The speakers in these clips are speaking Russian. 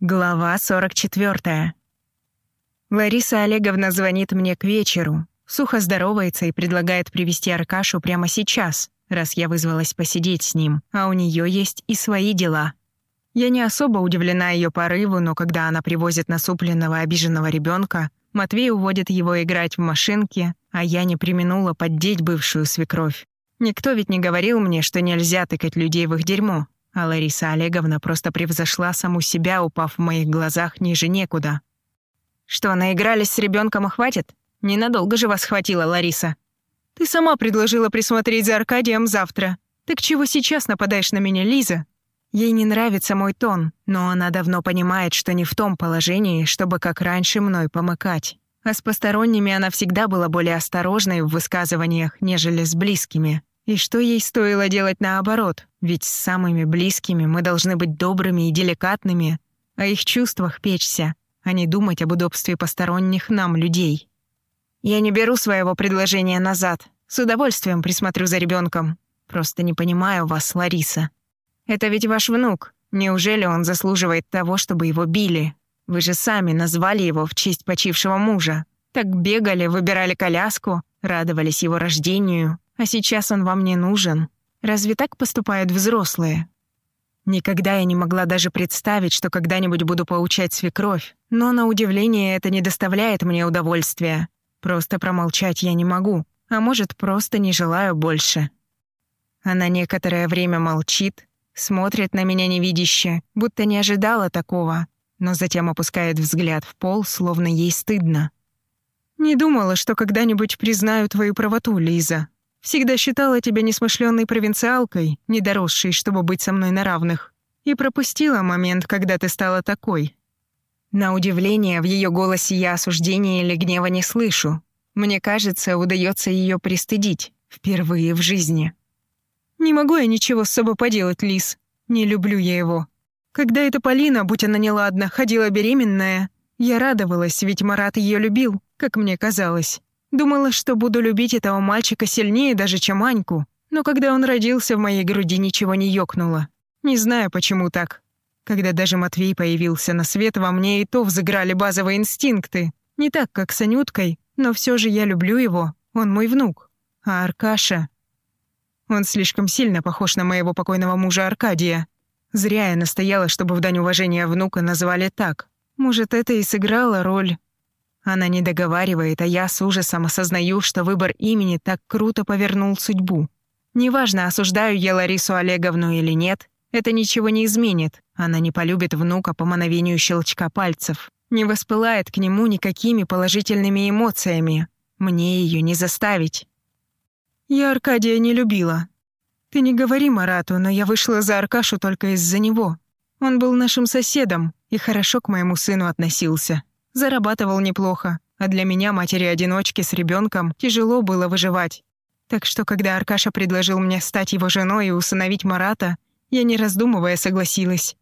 Глава 44. Лариса Олеговна звонит мне к вечеру, сухо здоровается и предлагает привести Аркашу прямо сейчас, раз я вызвалась посидеть с ним, а у нее есть и свои дела. Я не особо удивлена ее порыву, но когда она привозит насупленного обиженного ребенка, Матвей уводит его играть в машинке, а я не применула поддеть бывшую свекровь. Никто ведь не говорил мне, что нельзя тыкать людей в их дерьмо, а Лариса Олеговна просто превзошла саму себя, упав в моих глазах ниже некуда. «Что, наигрались с ребенком и хватит? Ненадолго же вас хватило, Лариса. Ты сама предложила присмотреть за Аркадием завтра. Так чего сейчас нападаешь на меня, Лиза?» Ей не нравится мой тон, но она давно понимает, что не в том положении, чтобы как раньше мной помыкать. А с посторонними она всегда была более осторожной в высказываниях, нежели с близкими. И что ей стоило делать наоборот? Ведь с самыми близкими мы должны быть добрыми и деликатными, о их чувствах печься, а не думать об удобстве посторонних нам людей. Я не беру своего предложения назад. С удовольствием присмотрю за ребенком. Просто не понимаю вас, Лариса. Это ведь ваш внук. Неужели он заслуживает того, чтобы его били? Вы же сами назвали его в честь почившего мужа. Так бегали, выбирали коляску, радовались его рождению. А сейчас он вам не нужен. Разве так поступают взрослые? Никогда я не могла даже представить, что когда-нибудь буду поучать свекровь. Но на удивление это не доставляет мне удовольствия. Просто промолчать я не могу. А может, просто не желаю больше. Она некоторое время молчит, смотрит на меня невидяще, будто не ожидала такого, но затем опускает взгляд в пол, словно ей стыдно. «Не думала, что когда-нибудь признаю твою правоту, Лиза», Всегда считала тебя несмышленной провинциалкой, недоросшей, чтобы быть со мной на равных. И пропустила момент, когда ты стала такой. На удивление, в ее голосе я осуждения или гнева не слышу. Мне кажется, удается ее пристыдить. Впервые в жизни. Не могу я ничего с собой поделать, Лис. Не люблю я его. Когда эта Полина, будь она неладна, ходила беременная, я радовалась, ведь Марат ее любил, как мне казалось. Думала, что буду любить этого мальчика сильнее даже, чем Аньку. Но когда он родился, в моей груди ничего не ёкнуло. Не знаю, почему так. Когда даже Матвей появился на свет, во мне и то взыграли базовые инстинкты. Не так, как с Анюткой, но все же я люблю его. Он мой внук. А Аркаша... Он слишком сильно похож на моего покойного мужа Аркадия. Зря я настояла, чтобы в дань уважения внука назвали так. Может, это и сыграло роль. Она не договаривает, а я с ужасом осознаю, что выбор имени так круто повернул судьбу. Неважно, осуждаю я Ларису Олеговну или нет, это ничего не изменит. Она не полюбит внука по мановению щелчка пальцев. Не воспылает к нему никакими положительными эмоциями. Мне ее не заставить. Я Аркадия не любила. Ты не говори Марату, но я вышла за Аркашу только из-за него. Он был нашим соседом и хорошо к моему сыну относился. Зарабатывал неплохо, а для меня, матери-одиночки с ребенком, тяжело было выживать. Так что, когда Аркаша предложил мне стать его женой и усыновить Марата, я, не раздумывая, согласилась.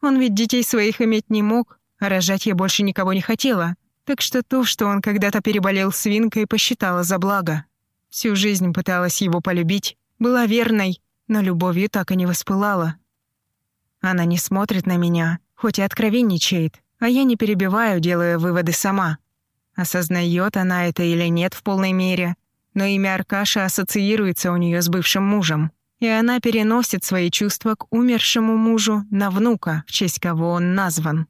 Он ведь детей своих иметь не мог, а рожать я больше никого не хотела. Так что то, что он когда-то переболел свинкой, посчитала за благо. Всю жизнь пыталась его полюбить, была верной, но любовью так и не воспылала. Она не смотрит на меня, хоть и откровенничает, а я не перебиваю, делая выводы сама. Осознает она это или нет в полной мере, но имя Аркаша ассоциируется у нее с бывшим мужем, и она переносит свои чувства к умершему мужу на внука, в честь кого он назван.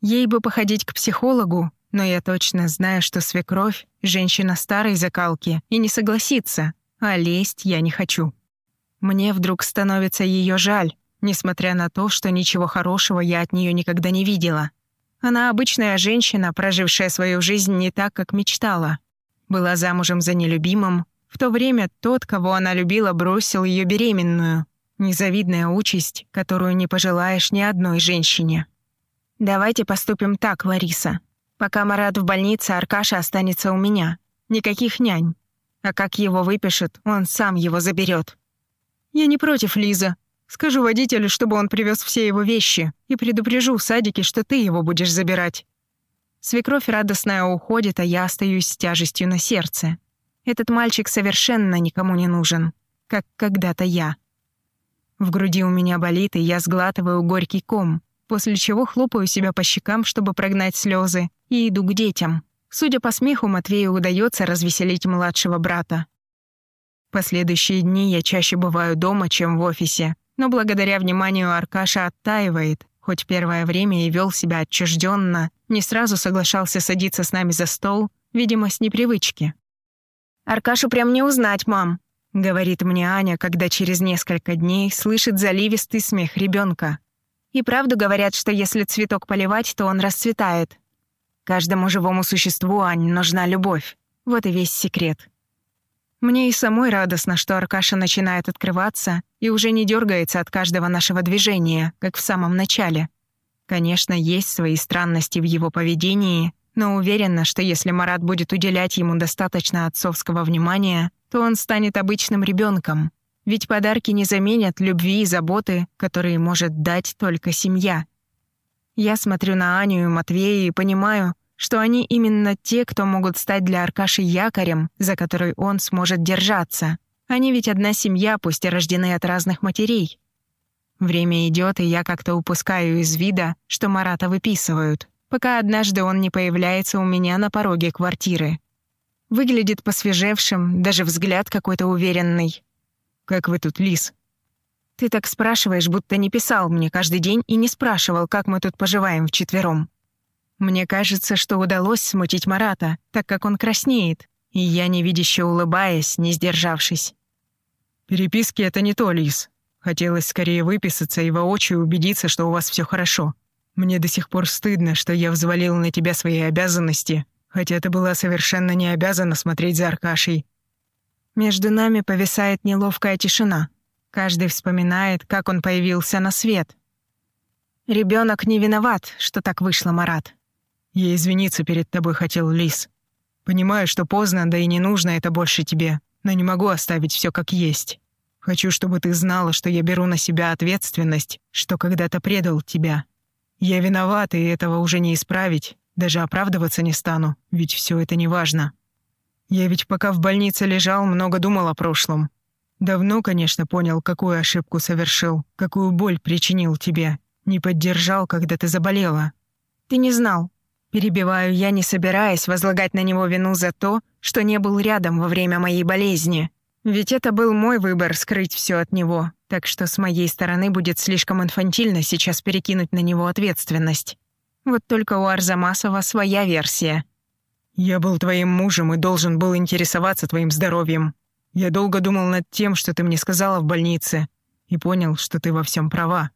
Ей бы походить к психологу, но я точно знаю, что свекровь — женщина старой закалки и не согласится, а лезть я не хочу. Мне вдруг становится ее жаль, несмотря на то, что ничего хорошего я от нее никогда не видела. Она обычная женщина, прожившая свою жизнь не так, как мечтала. Была замужем за нелюбимым. В то время тот, кого она любила, бросил ее беременную. Незавидная участь, которую не пожелаешь ни одной женщине. «Давайте поступим так, Лариса. Пока Марат в больнице, Аркаша останется у меня. Никаких нянь. А как его выпишет, он сам его заберет. «Я не против, Лиза», Скажу водителю, чтобы он привез все его вещи, и предупрежу в садике, что ты его будешь забирать». Свекровь радостная уходит, а я остаюсь с тяжестью на сердце. Этот мальчик совершенно никому не нужен, как когда-то я. В груди у меня болит, и я сглатываю горький ком. после чего хлопаю себя по щекам, чтобы прогнать слезы, и иду к детям. Судя по смеху, Матвею удается развеселить младшего брата. Последующие дни я чаще бываю дома, чем в офисе, но благодаря вниманию Аркаша оттаивает, хоть первое время и вел себя отчужденно, не сразу соглашался садиться с нами за стол, видимо, с непривычки. «Аркашу прям не узнать, мам», — говорит мне Аня, когда через несколько дней слышит заливистый смех ребенка. И правду говорят, что если цветок поливать, то он расцветает. Каждому живому существу, Ань, нужна любовь. Вот и весь секрет. Мне и самой радостно, что Аркаша начинает открываться и уже не дергается от каждого нашего движения, как в самом начале. Конечно, есть свои странности в его поведении, но уверена, что если Марат будет уделять ему достаточно отцовского внимания, то он станет обычным ребенком, ведь подарки не заменят любви и заботы, которые может дать только семья. Я смотрю на Аню и Матвея и понимаю, что они именно те, кто могут стать для Аркаши якорем, за который он сможет держаться. Они ведь одна семья, пусть и рождены от разных матерей. Время идет, и я как-то упускаю из вида, что Марата выписывают, пока однажды он не появляется у меня на пороге квартиры. Выглядит посвежевшим, даже взгляд какой-то уверенный. «Как вы тут, Лис?» «Ты так спрашиваешь, будто не писал мне каждый день и не спрашивал, как мы тут поживаем вчетвером. Мне кажется, что удалось смутить Марата, так как он краснеет, и я невидяще улыбаясь, не сдержавшись. «Переписки — это не то, Лис. Хотелось скорее выписаться и воочию убедиться, что у вас все хорошо. Мне до сих пор стыдно, что я взвалил на тебя свои обязанности, хотя ты была совершенно не обязана смотреть за Аркашей, между нами повисает неловкая тишина. Каждый вспоминает, как он появился на свет. Ребенок не виноват, что так вышло, Марат. Я извиниться перед тобой хотел, Лис. Понимаю, что поздно, да и не нужно это больше тебе, но не могу оставить все как есть. Хочу, чтобы ты знала, что я беру на себя ответственность, что когда-то предал тебя. Я виноват, и этого уже не исправить. Даже оправдываться не стану, ведь все это не важно. Я ведь пока в больнице лежал, много думал о прошлом. Давно, конечно, понял, какую ошибку совершил, какую боль причинил тебе. Не поддержал, когда ты заболела. Ты не знал. Перебиваю я, не собираясь возлагать на него вину за то, что не был рядом во время моей болезни. Ведь это был мой выбор скрыть все от него, так что с моей стороны будет слишком инфантильно сейчас перекинуть на него ответственность. Вот только у Арзамасова своя версия — «Я был твоим мужем и должен был интересоваться твоим здоровьем. Я долго думал над тем, что ты мне сказала в больнице, и понял, что ты во всем права.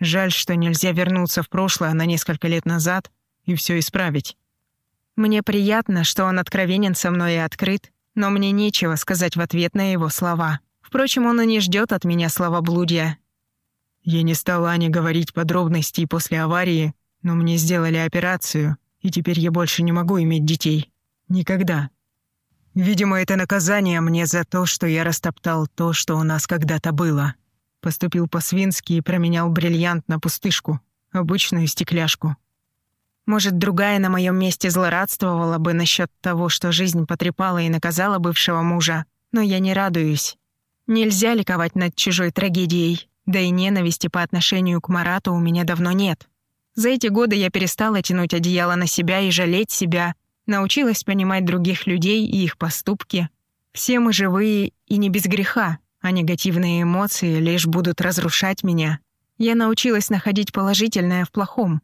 Жаль, что нельзя вернуться в прошлое на несколько лет назад и все исправить». Мне приятно, что он откровенен со мной и открыт, но мне нечего сказать в ответ на его слова. Впрочем, он и не ждет от меня словоблудия. Я не стала Ане говорить подробностей после аварии, но мне сделали операцию, и теперь я больше не могу иметь детей. Никогда. Видимо, это наказание мне за то, что я растоптал то, что у нас когда-то было. Поступил по-свински и променял бриллиант на пустышку, обычную стекляшку. Может, другая на моем месте злорадствовала бы насчет того, что жизнь потрепала и наказала бывшего мужа, но я не радуюсь. Нельзя ликовать над чужой трагедией, да и ненависти по отношению к Марату у меня давно нет. За эти годы я перестала тянуть одеяло на себя и жалеть себя, научилась понимать других людей и их поступки. Все мы живые и не без греха, а негативные эмоции лишь будут разрушать меня. Я научилась находить положительное в плохом.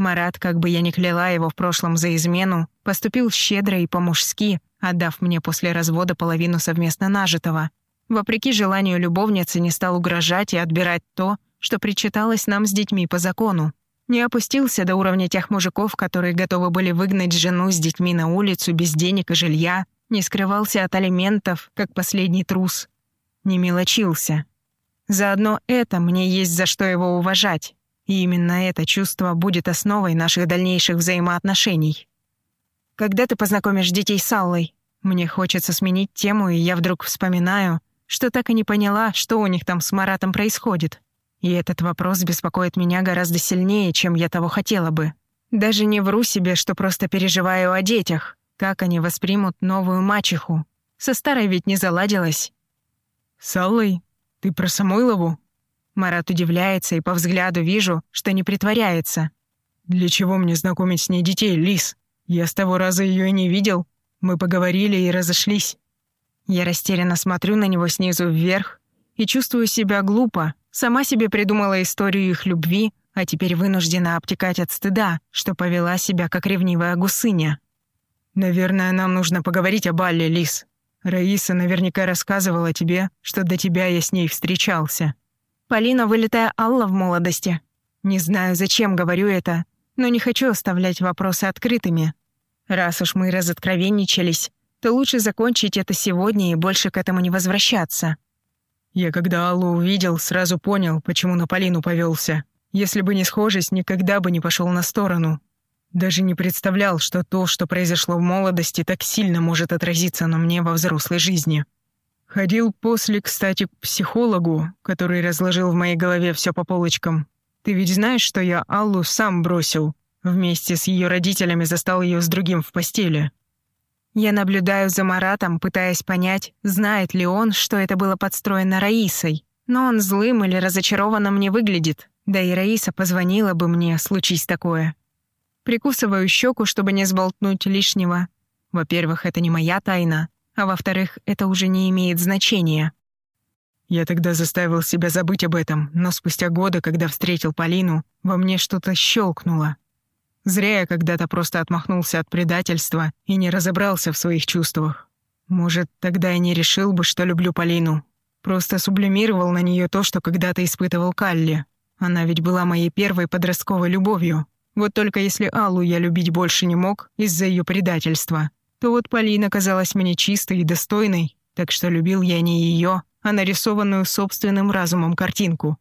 Марат, как бы я ни кляла его в прошлом за измену, поступил щедро и по-мужски, отдав мне после развода половину совместно нажитого. Вопреки желанию любовницы не стал угрожать и отбирать то, что причиталось нам с детьми по закону. Не опустился до уровня тех мужиков, которые готовы были выгнать жену с детьми на улицу без денег и жилья, не скрывался от алиментов, как последний трус. Не мелочился. Заодно это мне есть за что его уважать. И именно это чувство будет основой наших дальнейших взаимоотношений. Когда ты познакомишь детей с Аллой? Мне хочется сменить тему, и я вдруг вспоминаю, что так и не поняла, что у них там с Маратом происходит. И этот вопрос беспокоит меня гораздо сильнее, чем я того хотела бы. Даже не вру себе, что просто переживаю о детях, как они воспримут новую мачеху. Со старой ведь не заладилось. «С Аллой? Ты про Самойлову?» Марат удивляется, и по взгляду вижу, что не притворяется. «Для чего мне знакомить с ней детей, Лис? Я с того раза ее и не видел. Мы поговорили и разошлись». Я растерянно смотрю на него снизу вверх и чувствую себя глупо. Сама себе придумала историю их любви, а теперь вынуждена обтекать от стыда, что повела себя как ревнивая гусыня. «Наверное, нам нужно поговорить об Алле, Лис. Раиса наверняка рассказывала тебе, что до тебя я с ней встречался». Полина вылитая Алла в молодости. Не знаю, зачем говорю это, но не хочу оставлять вопросы открытыми. Раз уж мы разоткровенничались, то лучше закончить это сегодня и больше к этому не возвращаться. Я когда Аллу увидел, сразу понял, почему на Полину повелся. Если бы не схожесть, никогда бы не пошел на сторону. Даже не представлял, что то, что произошло в молодости, так сильно может отразиться на мне во взрослой жизни. Ходил после, кстати, к психологу, который разложил в моей голове все по полочкам. Ты ведь знаешь, что я Аллу сам бросил. Вместе с ее родителями застал ее с другим в постели. Я наблюдаю за Маратом, пытаясь понять, знает ли он, что это было подстроено Раисой. Но он злым или разочарованным не выглядит. Да и Раиса позвонила бы мне, случись такое. Прикусываю щеку, чтобы не сболтнуть лишнего. Во-первых, это не моя тайна, а во-вторых, это уже не имеет значения. Я тогда заставил себя забыть об этом, но спустя годы, когда встретил Полину, во мне что-то щелкнуло. Зря я когда-то просто отмахнулся от предательства и не разобрался в своих чувствах. Может, тогда я не решил бы, что люблю Полину. Просто сублимировал на нее то, что когда-то испытывал Калли. Она ведь была моей первой подростковой любовью. Вот только если Аллу я любить больше не мог из-за ее предательства, то вот Полина казалась мне чистой и достойной, так что любил я не ее, а нарисованную собственным разумом картинку.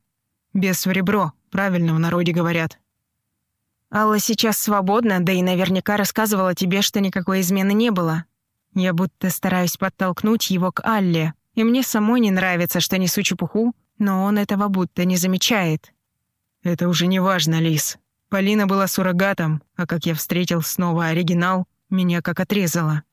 Без в ребро, правильно в народе говорят. Алла сейчас свободна, да и наверняка рассказывала тебе, что никакой измены не было. Я будто стараюсь подтолкнуть его к Алле, и мне самой не нравится, что несу чепуху, но он этого будто не замечает. Это уже не важно, Лис. Полина была суррогатом, а как я встретил снова оригинал, меня как отрезало.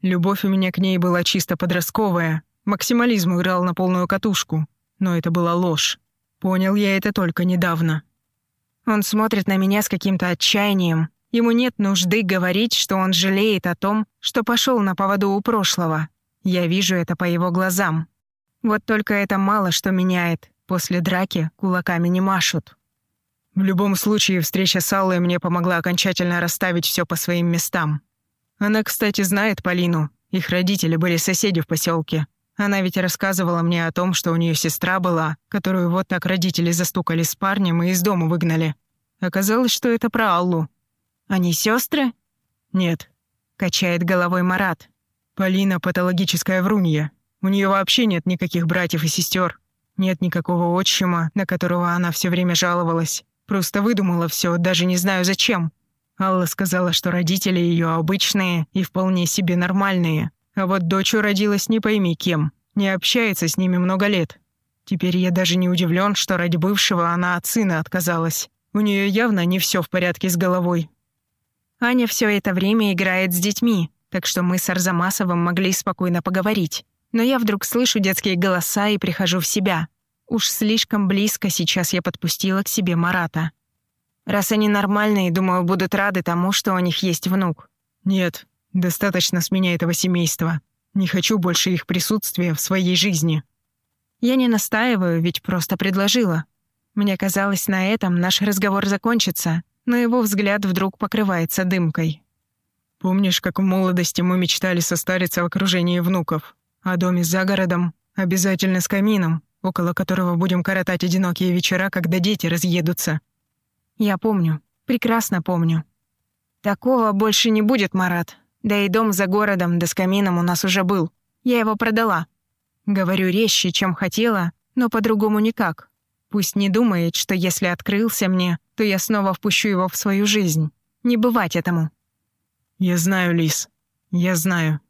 Любовь у меня к ней была чисто подростковая, максимализм играл на полную катушку, но это была ложь. Понял я это только недавно. Он смотрит на меня с каким-то отчаянием. Ему нет нужды говорить, что он жалеет о том, что пошел на поводу у прошлого. Я вижу это по его глазам. Вот только это мало что меняет. После драки кулаками не машут. В любом случае, встреча с Аллой мне помогла окончательно расставить все по своим местам. Она, кстати, знает Полину. Их родители были соседи в поселке. Она ведь рассказывала мне о том, что у нее сестра была, которую вот так родители застукали с парнем и из дома выгнали. Оказалось, что это про Аллу. Они сестры? Нет. Качает головой Марат. Полина патологическая врунья. У нее вообще нет никаких братьев и сестер. Нет никакого отчима, на которого она все время жаловалась. Просто выдумала все, даже не знаю зачем. Алла сказала, что родители ее обычные и вполне себе нормальные. А вот дочь родилась не пойми кем. Не общается с ними много лет. Теперь я даже не удивлен, что ради бывшего она от сына отказалась. У нее явно не все в порядке с головой. Аня все это время играет с детьми, так что мы с Арзамасовым могли спокойно поговорить. Но я вдруг слышу детские голоса и прихожу в себя. Уж слишком близко сейчас я подпустила к себе Марата. Раз они нормальные, думаю, будут рады тому, что у них есть внук. Нет, достаточно с меня этого семейства. Не хочу больше их присутствия в своей жизни. Я не настаиваю, ведь просто предложила. Мне казалось, на этом наш разговор закончится, но его взгляд вдруг покрывается дымкой. Помнишь, как в молодости мы мечтали состариться в окружении внуков? О доме за городом, обязательно с камином, около которого будем коротать одинокие вечера, когда дети разъедутся. Я помню, прекрасно помню. Такого больше не будет, Марат. Да и дом за городом, да с камином у нас уже был. Я его продала. Говорю резче, чем хотела, но по-другому никак. Пусть не думает, что если открылся мне, то я снова впущу его в свою жизнь. Не бывать этому. Я знаю, Лис. Я знаю.